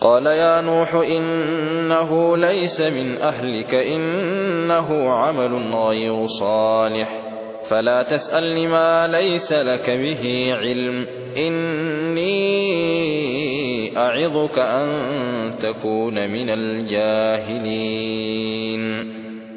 قال يا نوح إنه ليس من أهلك إنه عمل غير صالح. فلا تسأل ما ليس لك به علم. إني أعظك أن تكون من الجاهلين.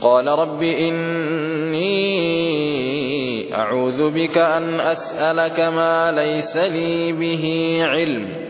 قال رب إني أعوذ بك أن أسألك ما ليس لي به علم.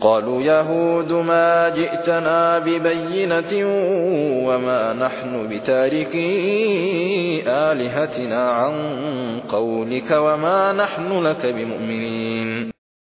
قالوا يهود ما جئتنا ببينة وما نحن بتاركي آلهتنا عن قولك وما نحن لك بمؤمنين.